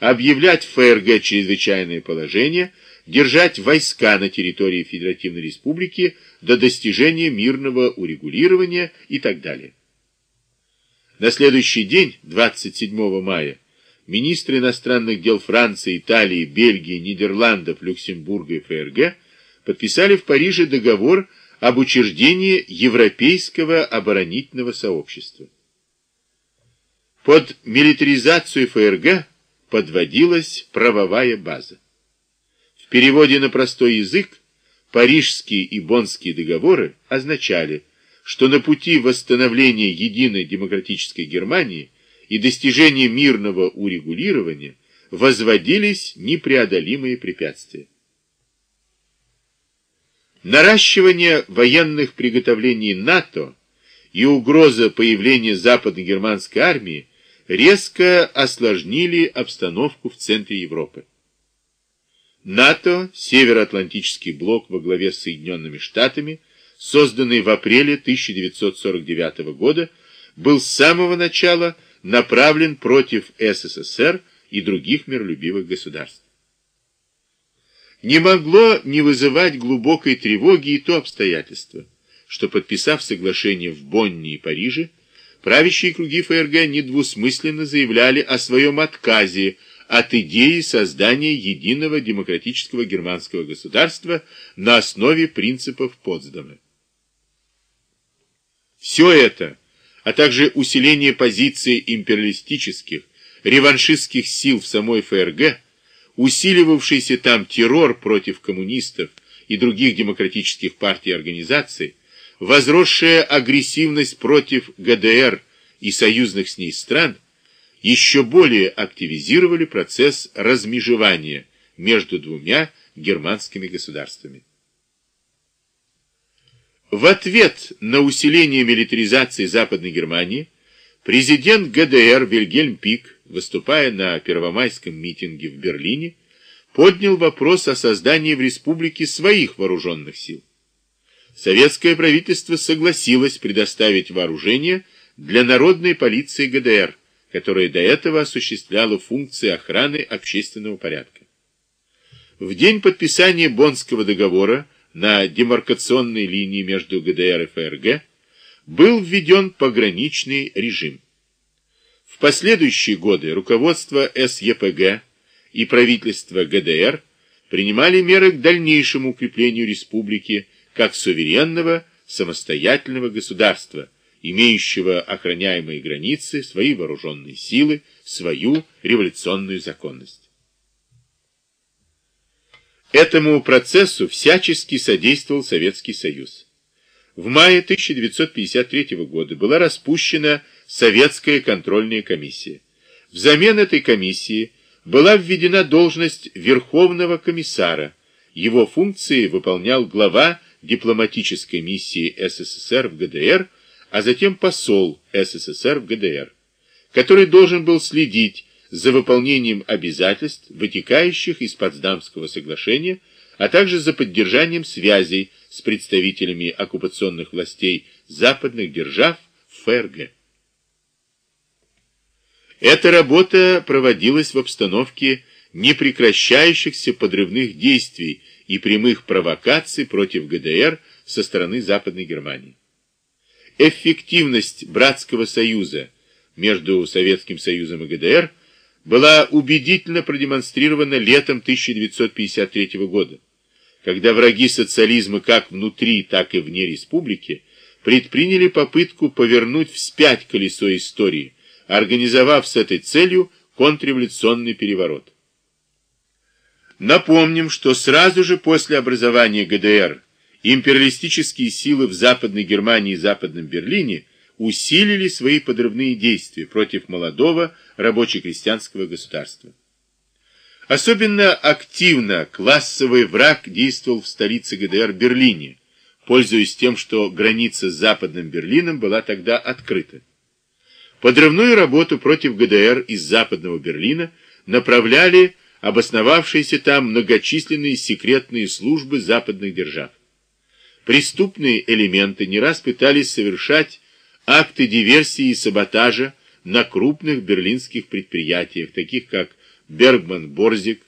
объявлять ФРГ чрезвычайное положение, держать войска на территории Федеративной Республики до достижения мирного урегулирования и так далее. На следующий день, 27 мая, министры иностранных дел Франции, Италии, Бельгии, Нидерландов, Люксембурга и ФРГ подписали в Париже договор об учреждении Европейского оборонительного сообщества. Под милитаризацию ФРГ подводилась правовая база. В переводе на простой язык Парижские и Боннские договоры означали, что на пути восстановления единой демократической Германии и достижения мирного урегулирования возводились непреодолимые препятствия. Наращивание военных приготовлений НАТО и угроза появления западно-германской армии резко осложнили обстановку в центре Европы. НАТО, Североатлантический блок во главе с Соединенными Штатами, созданный в апреле 1949 года, был с самого начала направлен против СССР и других миролюбивых государств. Не могло не вызывать глубокой тревоги и то обстоятельство, что, подписав соглашение в Бонне и Париже, правящие круги ФРГ недвусмысленно заявляли о своем отказе от идеи создания единого демократического германского государства на основе принципов Потсдама. Все это, а также усиление позиции империалистических, реваншистских сил в самой ФРГ, усиливавшийся там террор против коммунистов и других демократических партий и организаций, возросшая агрессивность против ГДР и союзных с ней стран еще более активизировали процесс размежевания между двумя германскими государствами. В ответ на усиление милитаризации Западной Германии президент ГДР Вильгельм Пик, выступая на первомайском митинге в Берлине, поднял вопрос о создании в республике своих вооруженных сил советское правительство согласилось предоставить вооружение для народной полиции ГДР, которая до этого осуществляла функции охраны общественного порядка. В день подписания Боннского договора на демаркационной линии между ГДР и ФРГ был введен пограничный режим. В последующие годы руководство СЕПГ и правительство ГДР принимали меры к дальнейшему укреплению республики как суверенного самостоятельного государства, имеющего охраняемые границы, свои вооруженные силы, свою революционную законность. Этому процессу всячески содействовал Советский Союз. В мае 1953 года была распущена Советская контрольная комиссия. Взамен этой комиссии была введена должность Верховного комиссара. Его функции выполнял глава дипломатической миссии СССР в ГДР, а затем посол СССР в ГДР, который должен был следить за выполнением обязательств, вытекающих из Потсдамского соглашения, а также за поддержанием связей с представителями оккупационных властей западных держав ФРГ. Эта работа проводилась в обстановке непрекращающихся подрывных действий и прямых провокаций против ГДР со стороны Западной Германии. Эффективность братского союза между Советским Союзом и ГДР была убедительно продемонстрирована летом 1953 года, когда враги социализма как внутри, так и вне республики предприняли попытку повернуть вспять колесо истории, организовав с этой целью контрреволюционный переворот. Напомним, что сразу же после образования ГДР империалистические силы в Западной Германии и Западном Берлине усилили свои подрывные действия против молодого рабоче-крестьянского государства. Особенно активно классовый враг действовал в столице ГДР Берлине, пользуясь тем, что граница с Западным Берлином была тогда открыта. Подрывную работу против ГДР из Западного Берлина направляли обосновавшиеся там многочисленные секретные службы западных держав. Преступные элементы не раз пытались совершать акты диверсии и саботажа на крупных берлинских предприятиях, таких как Бергман-Борзик,